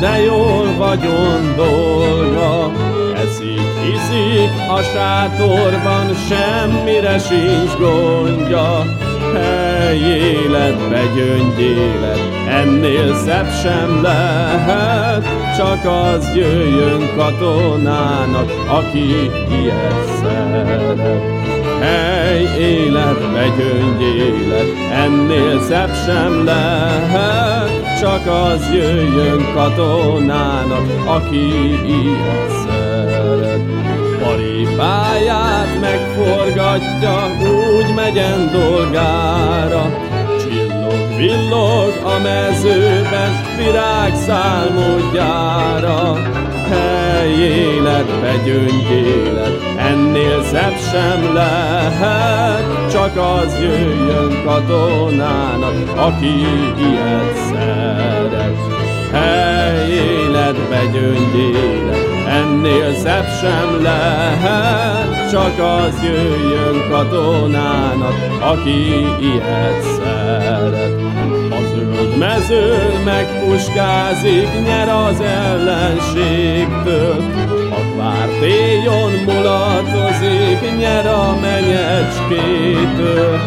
de jól vagyon dolga. Eszik, iszik a sátorban, semmire sincs gondja. Hely életbe gyöngyélet, ennél szebb sem lehet, csak az jöjjön katonának, aki ilyet szeret. Hely életbe gyöngyélet, ennél szebb sem lehet, csak az jöjjön katonának, aki ilyet szeret. Paripáját megforgatja, úgy megyen dolgára, villog a mezőben, virágszál módjára. Hely életbe gyöngyélet, ennél szebb sem lehet, csak az jöjjön katonának, aki ilyet szeret. Hely életbe gyöngyélet, ennél szebb sem lehet, csak az jöjjön katonának, aki ilyet szeret. A zöld mezőn megpuskázik, nyer az ellenségtől, a várt éjon mulatozik, nyer a menyecskétől.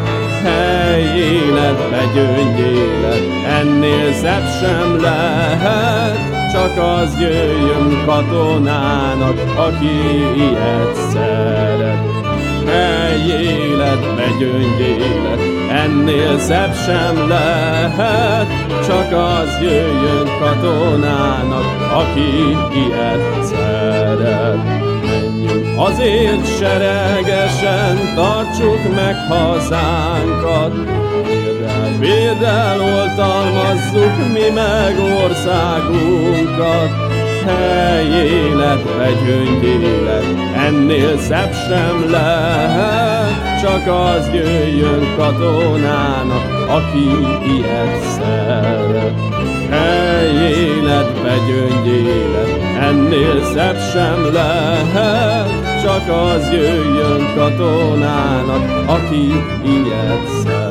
Hely életbe gyöngyélet, ennél szebb sem lehet, csak az jöjjön katonának, aki ilyet szeret. Hely életbe gyöngyélet, ennél szebb sem lehet, csak az jöjjön katonának, aki ilyet szeret. Azért seregesen, tartsuk meg hazánkat, Vérrel, vérrel oltalmazzuk mi meg országunkat. Hely életbe gyöngyélet, ennél szebb sem lehet, csak az jöjjön katonának, aki ilyet szeret. Hely életbe gyöngyélet, ennél szebb sem lehet, csak az jöjjön katonának, aki ilyet szeret.